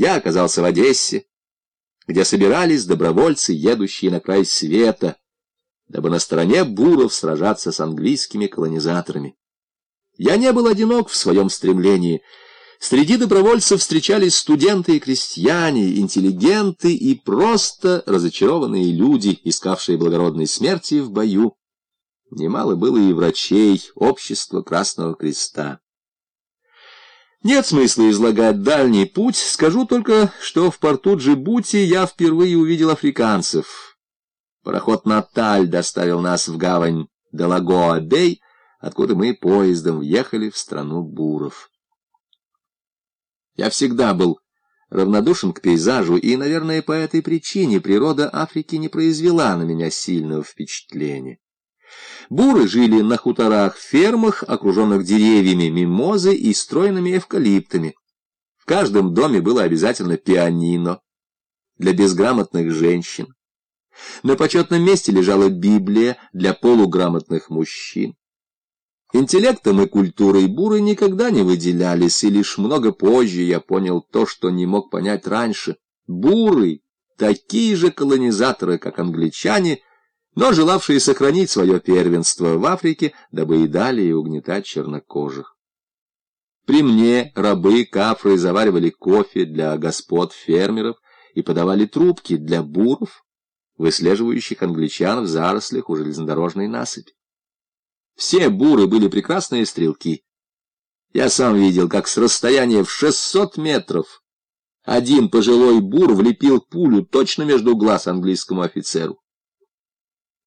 я оказался в Одессе, где собирались добровольцы, едущие на край света, дабы на стороне буров сражаться с английскими колонизаторами. Я не был одинок в своем стремлении. Среди добровольцев встречались студенты и крестьяне, интеллигенты и просто разочарованные люди, искавшие благородной смерти в бою. Немало было и врачей общества Красного Креста. Нет смысла излагать дальний путь, скажу только, что в порту Джибути я впервые увидел африканцев. Пароход «Наталь» доставил нас в гавань Далагоа-Бей, откуда мы поездом въехали в страну буров. Я всегда был равнодушен к пейзажу, и, наверное, по этой причине природа Африки не произвела на меня сильного впечатления. Буры жили на хуторах, фермах, окруженных деревьями, мимозы и стройными эвкалиптами. В каждом доме было обязательно пианино для безграмотных женщин. На почетном месте лежала Библия для полуграмотных мужчин. Интеллектом и культурой буры никогда не выделялись, и лишь много позже я понял то, что не мог понять раньше. Буры — такие же колонизаторы, как англичане — но желавшие сохранить свое первенство в Африке, дабы и далее угнетать чернокожих. При мне рабы кафры заваривали кофе для господ фермеров и подавали трубки для буров, выслеживающих англичан в зарослях у железнодорожной насыпи. Все буры были прекрасные стрелки. Я сам видел, как с расстояния в 600 метров один пожилой бур влепил пулю точно между глаз английскому офицеру.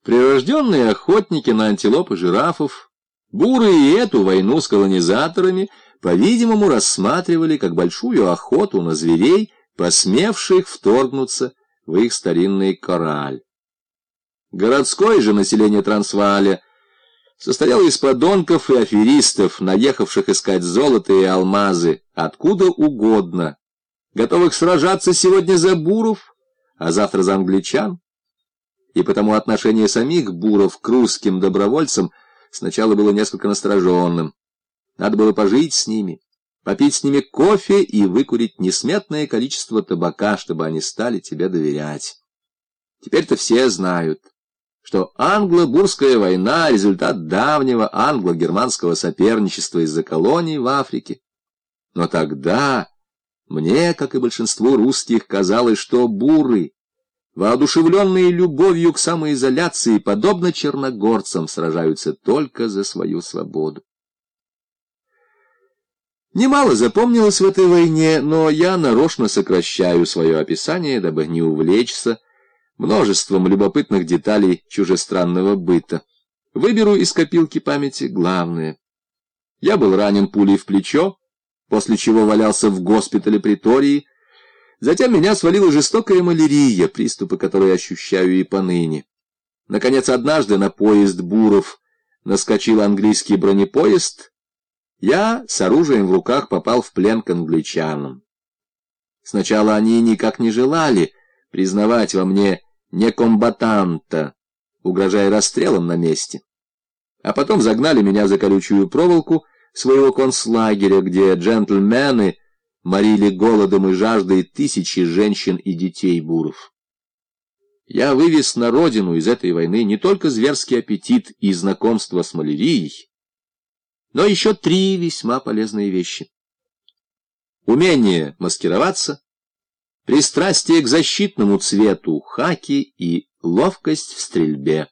Прирожденные охотники на антилоп и жирафов, буры и эту войну с колонизаторами, по-видимому, рассматривали как большую охоту на зверей, посмевших вторгнуться в их старинный кораль. Городское же население Трансвааля состояло из подонков и аферистов, наехавших искать золото и алмазы откуда угодно, готовых сражаться сегодня за буров, а завтра за англичан и потому отношение самих буров к русским добровольцам сначала было несколько настороженным. Надо было пожить с ними, попить с ними кофе и выкурить несметное количество табака, чтобы они стали тебе доверять. Теперь-то все знают, что англо-бурская война — результат давнего англо-германского соперничества из-за колоний в Африке. Но тогда мне, как и большинству русских, казалось, что буры воодушевленные любовью к самоизоляции, подобно черногорцам, сражаются только за свою свободу. Немало запомнилось в этой войне, но я нарочно сокращаю свое описание, дабы не увлечься множеством любопытных деталей чужестранного быта. Выберу из копилки памяти главное. Я был ранен пулей в плечо, после чего валялся в госпитале притории, Затем меня свалила жестокая малярия, приступы которой ощущаю и поныне. Наконец, однажды на поезд Буров наскочил английский бронепоезд. Я с оружием в руках попал в плен к англичанам. Сначала они никак не желали признавать во мне некомбатанта, угрожая расстрелом на месте. А потом загнали меня за колючую проволоку своего концлагеря, где джентльмены морили голодом и жаждой тысячи женщин и детей буров. Я вывез на родину из этой войны не только зверский аппетит и знакомство с малярией, но еще три весьма полезные вещи. Умение маскироваться, пристрастие к защитному цвету хаки и ловкость в стрельбе.